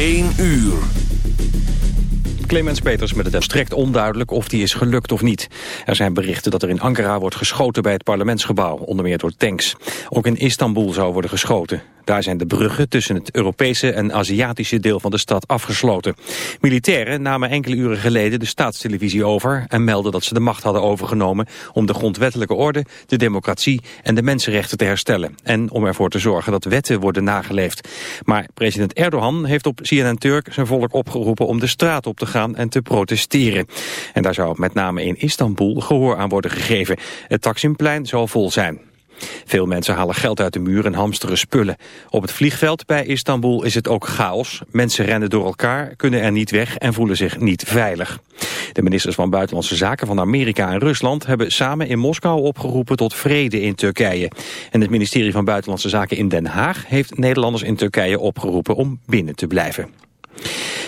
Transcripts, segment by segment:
1 uur. Clemens Peters met het volstrekt onduidelijk of die is gelukt of niet. Er zijn berichten dat er in Ankara wordt geschoten bij het parlementsgebouw, onder meer door tanks. Ook in Istanbul zou worden geschoten. Daar zijn de bruggen tussen het Europese en Aziatische deel van de stad afgesloten. Militairen namen enkele uren geleden de staatstelevisie over... en melden dat ze de macht hadden overgenomen om de grondwettelijke orde, de democratie en de mensenrechten te herstellen. En om ervoor te zorgen dat wetten worden nageleefd. Maar president Erdogan heeft op CNN Turk zijn volk opgeroepen om de straat op te gaan en te protesteren. En daar zou met name in Istanbul gehoor aan worden gegeven. Het Taksimplein zal vol zijn. Veel mensen halen geld uit de muur en hamsteren spullen. Op het vliegveld bij Istanbul is het ook chaos. Mensen rennen door elkaar, kunnen er niet weg en voelen zich niet veilig. De ministers van Buitenlandse Zaken van Amerika en Rusland hebben samen in Moskou opgeroepen tot vrede in Turkije. En het ministerie van Buitenlandse Zaken in Den Haag heeft Nederlanders in Turkije opgeroepen om binnen te blijven.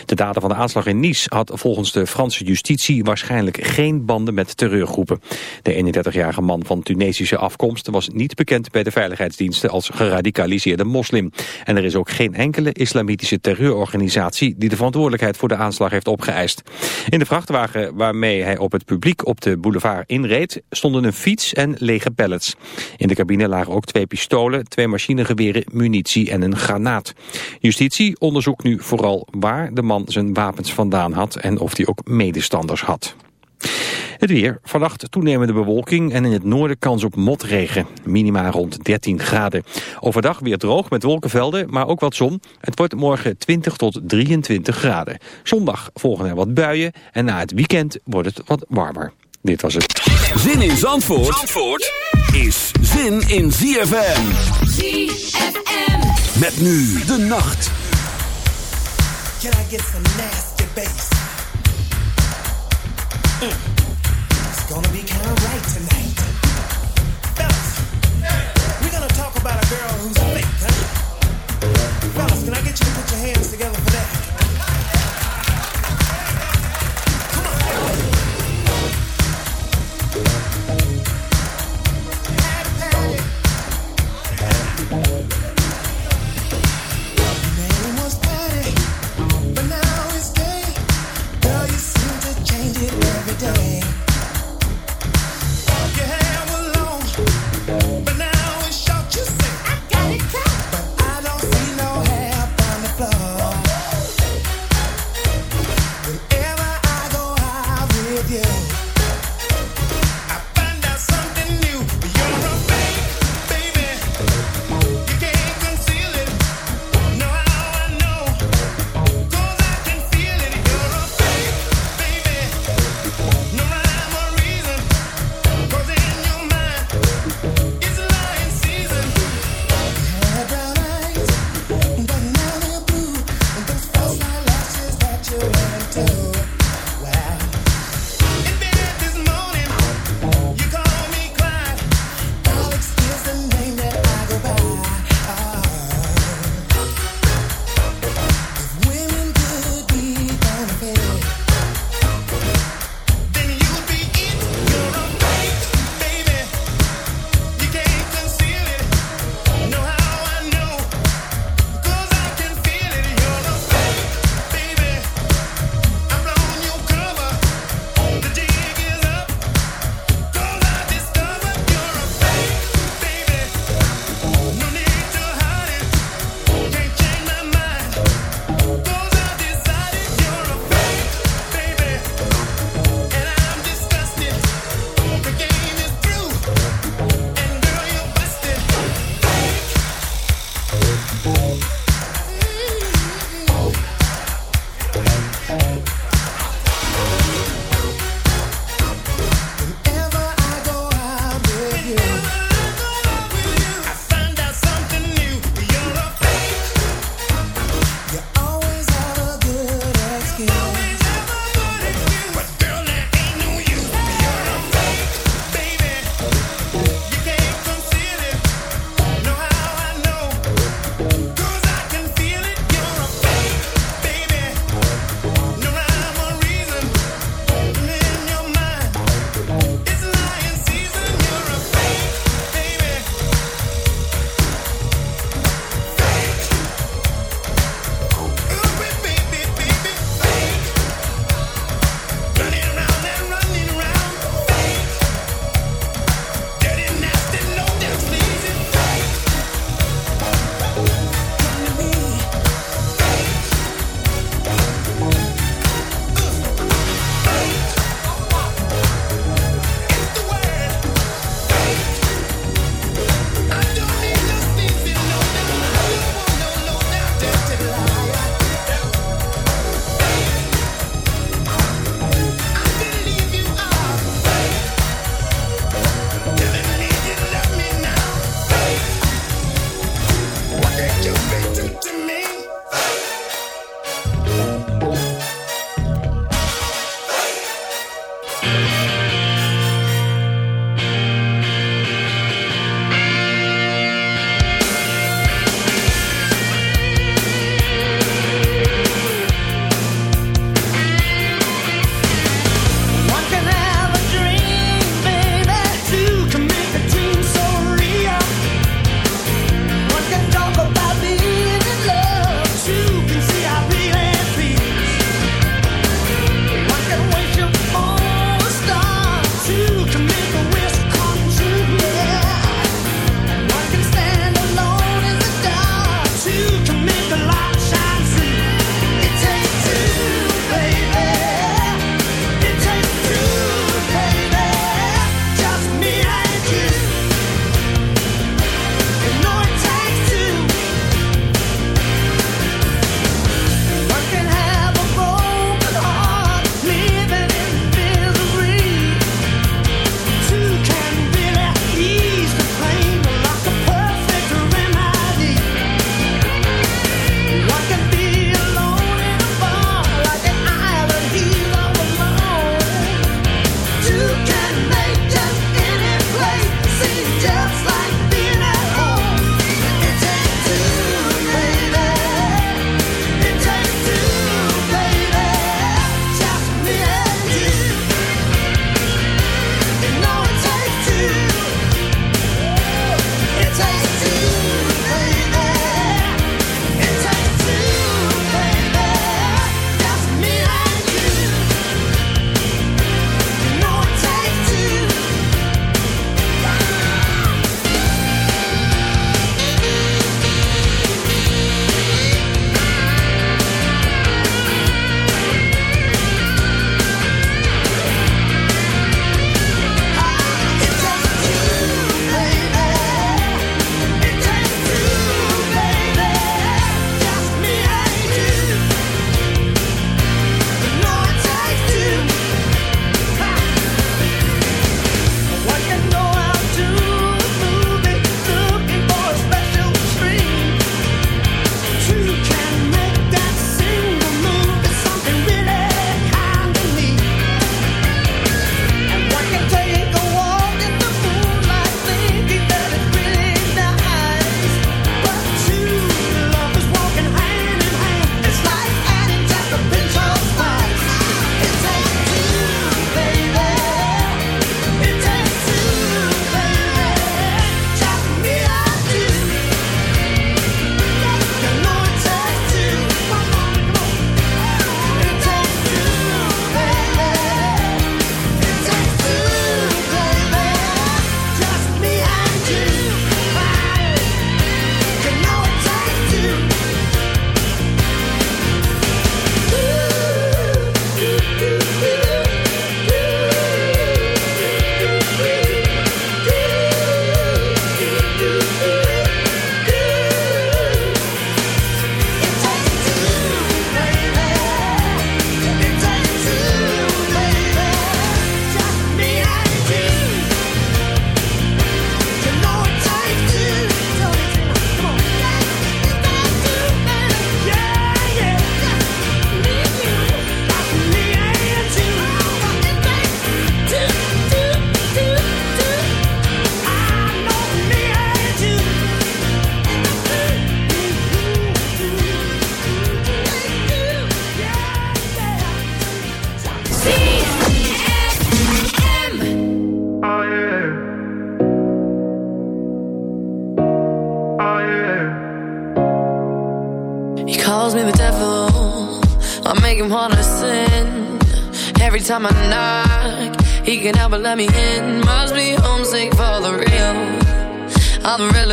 De dader van de aanslag in Nice had volgens de Franse justitie waarschijnlijk geen banden met terreurgroepen. De 31-jarige man van Tunesische afkomst was niet bekend bij de veiligheidsdiensten als geradicaliseerde moslim. En er is ook geen enkele islamitische terreurorganisatie die de verantwoordelijkheid voor de aanslag heeft opgeëist. In de vrachtwagen waarmee hij op het publiek op de boulevard inreed stonden een fiets en lege pallets. In de cabine lagen ook twee pistolen, twee machinegeweren, munitie en een granaat. Justitie onderzoekt nu vooral waar de man zijn wapens vandaan had en of hij ook medestanders had. Het weer. Vannacht toenemende bewolking en in het noorden kans op motregen. Minima rond 13 graden. Overdag weer droog met wolkenvelden, maar ook wat zon. Het wordt morgen 20 tot 23 graden. Zondag volgen er wat buien en na het weekend wordt het wat warmer. Dit was het. Zin in Zandvoort, Zandvoort is zin in ZFM. ZFM. Met nu de nacht. Can I get some nasty bass? Mm. It's gonna be kind of right tonight. Fellas, we're gonna talk about a girl who's fake, huh? Fellas, can I get you to put your hands together for that?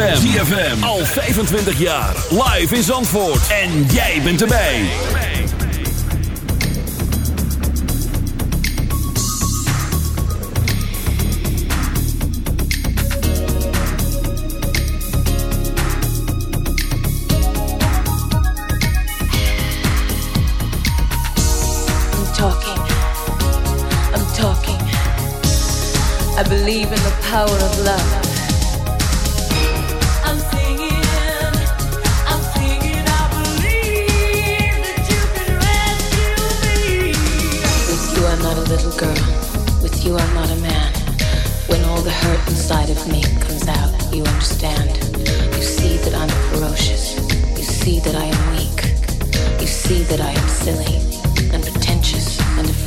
ZFM. ZFM. Al 25 jaar. Live in Zandvoort. En jij bent erbij. I'm talking. I'm talking. I believe in the power of love.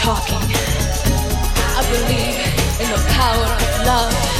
Talking. I believe in the power of love.